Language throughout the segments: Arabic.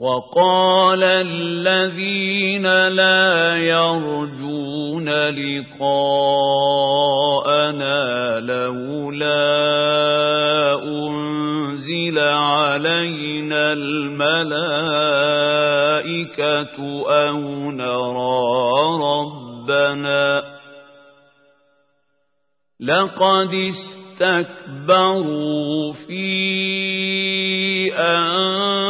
وقال الذين لا يرجون لقاءنا لولا أنزل علينا الملائكة أو نرى ربنا لقد استكبروا في أنفسهم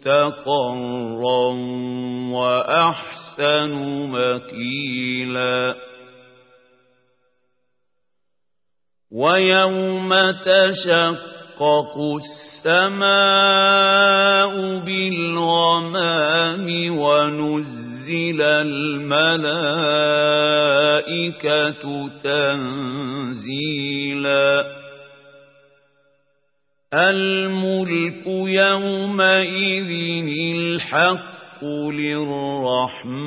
مستقرا وأحسن مكيلا. ويوم تشقق السماء بالغمام ونزل الملائكة تنزيلا. الملك يومئذ الحق للرحمن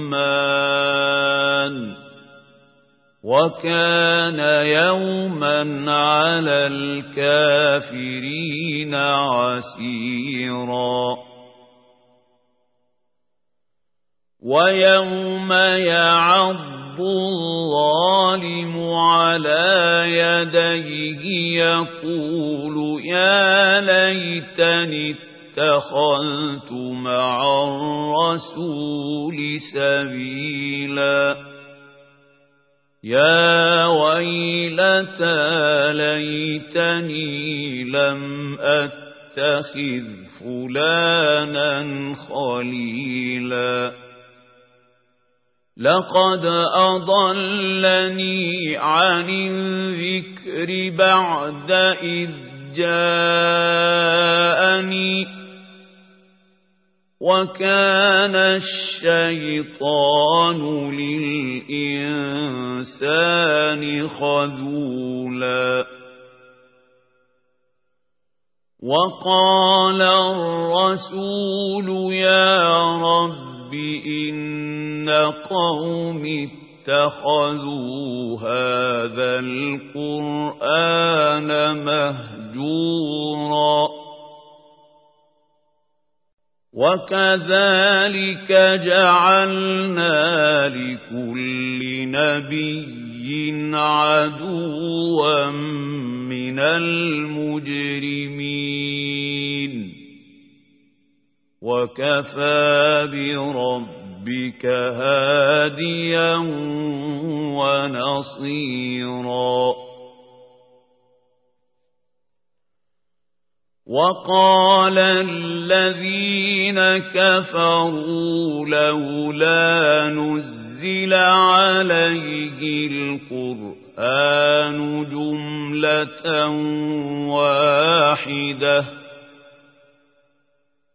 وكان يوما على الكافرين عسيرا ويوم يعض الظالم على يديه يقول يا ليتني اتخذت مع الرسول سبيلا. يا ويلتى ليتني لم أتخذ فلانا خليلا. لقد أضلني عن الذكر بعد إذ جاءني وكان الشيطان للإنسان خذولا وقال الرسول يا رب إن قوم اتخذوا هذا القرآن مهجورا. وكذلك جعلنا لكل نبي عدوا من المجرمين. وكفى بربك هاديا ونصيرا. وقال الذين كفروا لولا نزل عليه القرآن جملة واحدة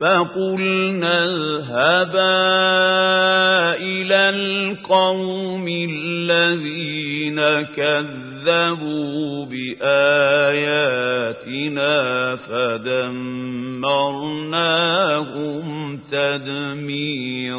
فقلنا اذهبا إلى القوم الذين كذبوا بآياتنا فدمرناهم تدميراً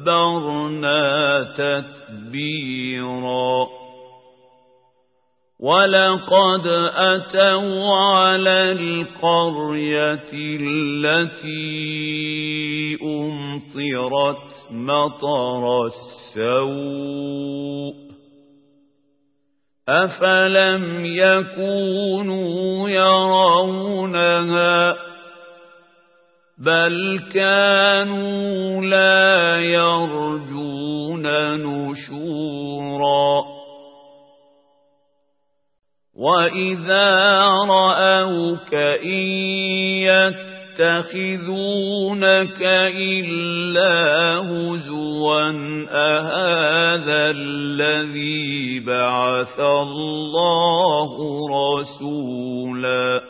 تدبرنا تتبيرا ولقد أتوا على القرية التي أمطرت مطر السوء أفلم يكونوا يرونها بل كانوا لا يرجون نشورا وإذا رأوك إن يتخذونك إلا هزوا أهذا الذي بعث الله رسولا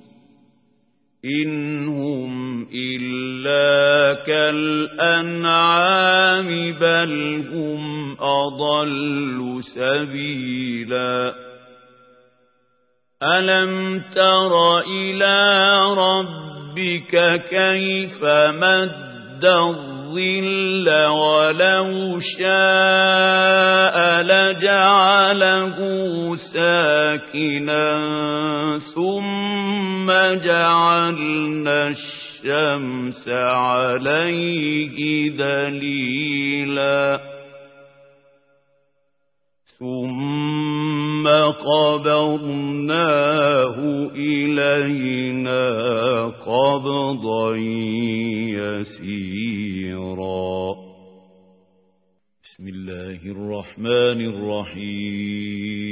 إن هم إلا كالأنعام بل هم أضل سبيلا ألم تر إلى ربك كيف مد الظل ولو شاء لجعله ساكنا ثم جعلنا الشمس عليه دليلا ثم قبضناه إلينا قبضا يسيرا. بسم الله الرحمن الرحيم.